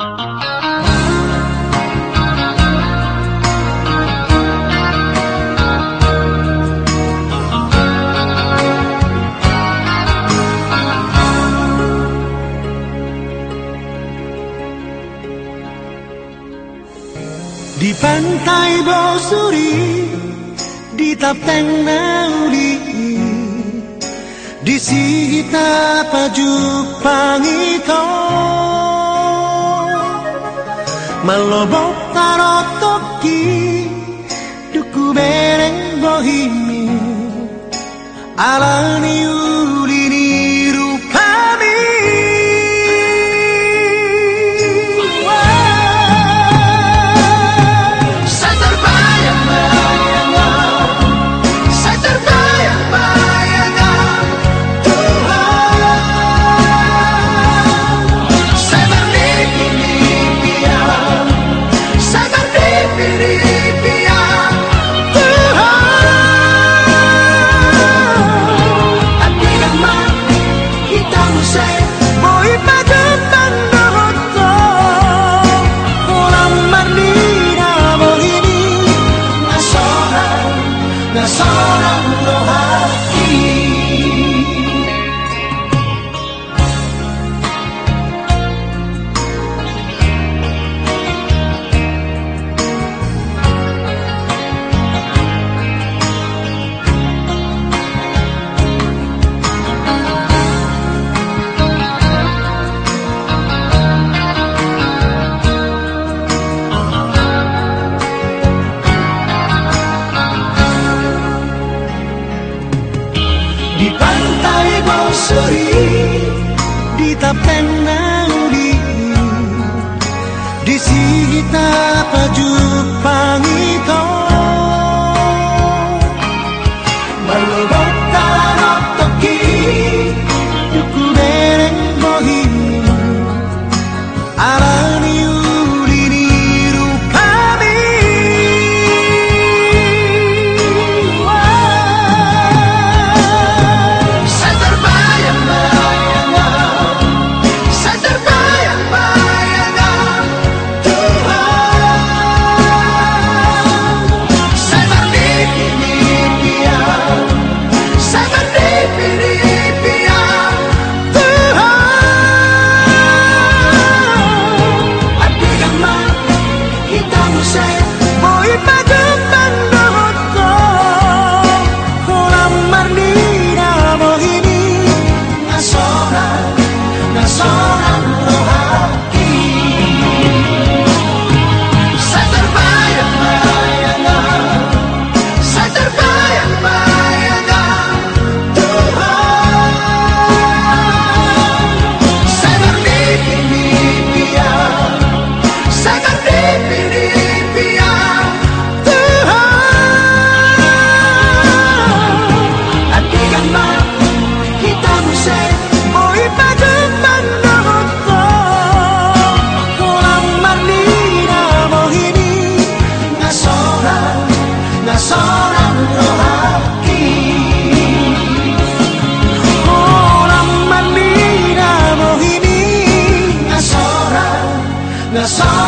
Di pantai Bosuri Di Tapteng Nauli Di Sihita Pajuk Pangito Malobok Tarotoki Duku Bereng Bohimi Alani corazón Di pantai Bosuri Di Tapeng Nauli Di Sihita Pajuk Pangito That's.